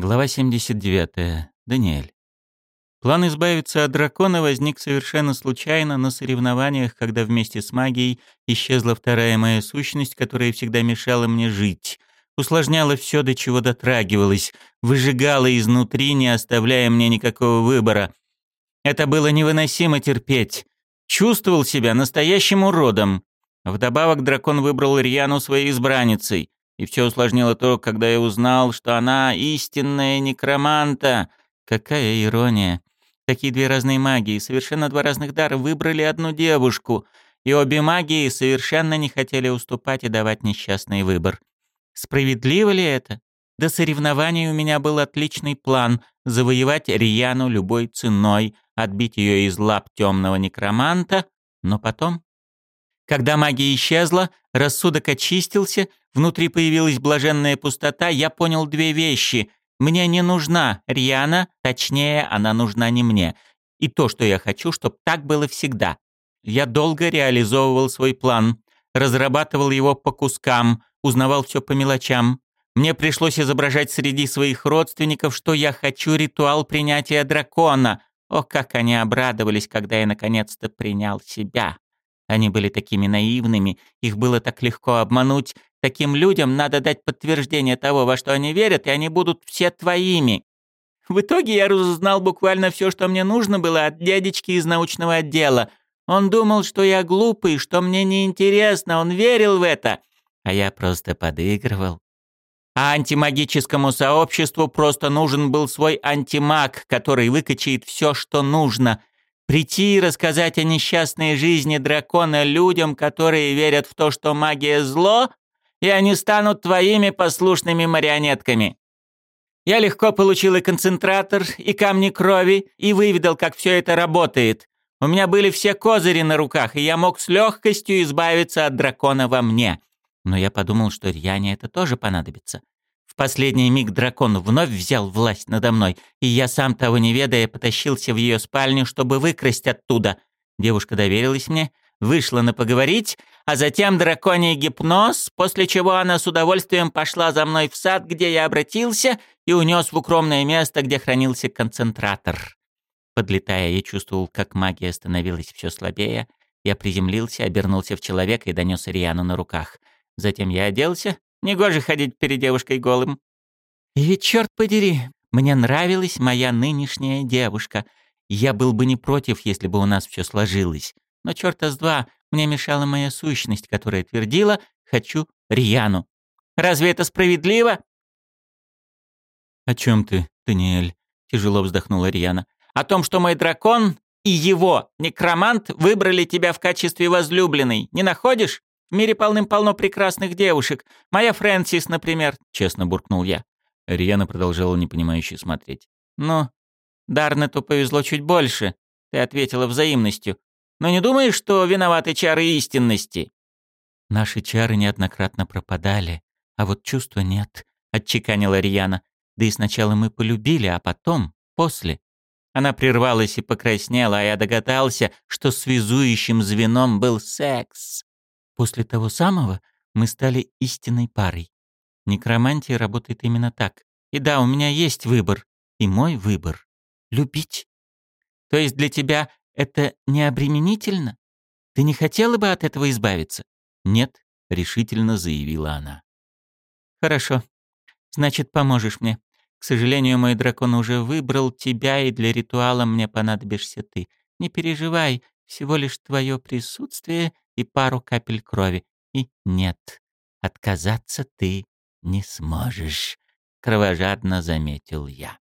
Глава 79. Даниэль. План избавиться от дракона возник совершенно случайно на соревнованиях, когда вместе с магией исчезла вторая моя сущность, которая всегда мешала мне жить. Усложняла все, до чего дотрагивалась, выжигала изнутри, не оставляя мне никакого выбора. Это было невыносимо терпеть. Чувствовал себя настоящим уродом. Вдобавок дракон выбрал Рьяну своей избранницей. И все усложнило то, когда я узнал, что она истинная некроманта. Какая ирония. Такие две разные магии, совершенно два разных дара, выбрали одну девушку. И обе магии совершенно не хотели уступать и давать несчастный выбор. Справедливо ли это? До соревнований у меня был отличный план — завоевать Рияну любой ценой, отбить ее из лап темного некроманта, но потом... Когда магия исчезла, рассудок очистился, внутри появилась блаженная пустота, я понял две вещи. Мне не нужна Риана, точнее, она нужна не мне. И то, что я хочу, чтобы так было всегда. Я долго реализовывал свой план, разрабатывал его по кускам, узнавал все по мелочам. Мне пришлось изображать среди своих родственников, что я хочу ритуал принятия дракона. О, как они обрадовались, когда я наконец-то принял себя. Они были такими наивными, их было так легко обмануть. Таким людям надо дать подтверждение того, во что они верят, и они будут все твоими. В итоге я разузнал буквально все, что мне нужно было от дядечки из научного отдела. Он думал, что я глупый, что мне неинтересно, он верил в это. А я просто подыгрывал. А антимагическому сообществу просто нужен был свой антимаг, который выкачает все, что нужно, Прийти и рассказать о несчастной жизни дракона людям, которые верят в то, что магия зло, и они станут твоими послушными марионетками. Я легко получил и концентратор, и камни крови, и выведал, как все это работает. У меня были все козыри на руках, и я мог с легкостью избавиться от дракона во мне. Но я подумал, что Рьяне это тоже понадобится последний миг дракон вновь взял власть надо мной, и я сам того не ведая потащился в ее спальню, чтобы выкрасть оттуда. Девушка доверилась мне, вышла на поговорить, а затем драконий гипноз, после чего она с удовольствием пошла за мной в сад, где я обратился, и унес в укромное место, где хранился концентратор. Подлетая, я чувствовал, как магия становилась все слабее. Я приземлился, обернулся в человека и донес Риану на руках. Затем я оделся, Негоже ходить перед девушкой голым. И ведь, черт подери, мне нравилась моя нынешняя девушка. Я был бы не против, если бы у нас все сложилось. Но черта с два, мне мешала моя сущность, которая твердила «хочу Рьяну». Разве это справедливо? «О чем ты, Даниэль?» — тяжело вздохнула Рьяна. «О том, что мой дракон и его, некромант, выбрали тебя в качестве возлюбленной. Не находишь?» В мире полным-полно прекрасных девушек. Моя Фрэнсис, например», — честно буркнул я. Риана продолжала непонимающе смотреть. «Ну, Дарнету повезло чуть больше», — ты ответила взаимностью. «Но не думаешь, что виноваты чары истинности?» «Наши чары неоднократно пропадали, а вот чувства нет», — отчеканила Риана. «Да и сначала мы полюбили, а потом, после». Она прервалась и покраснела, а я догадался, что связующим звеном был секс. После того самого мы стали истинной парой. Некромантия работает именно так. И да, у меня есть выбор. И мой выбор — любить. То есть для тебя это не обременительно? Ты не хотела бы от этого избавиться? Нет, решительно заявила она. Хорошо. Значит, поможешь мне. К сожалению, мой дракон уже выбрал тебя, и для ритуала мне понадобишься ты. Не переживай, всего лишь твое присутствие и пару капель крови. И нет, отказаться ты не сможешь, кровожадно заметил я.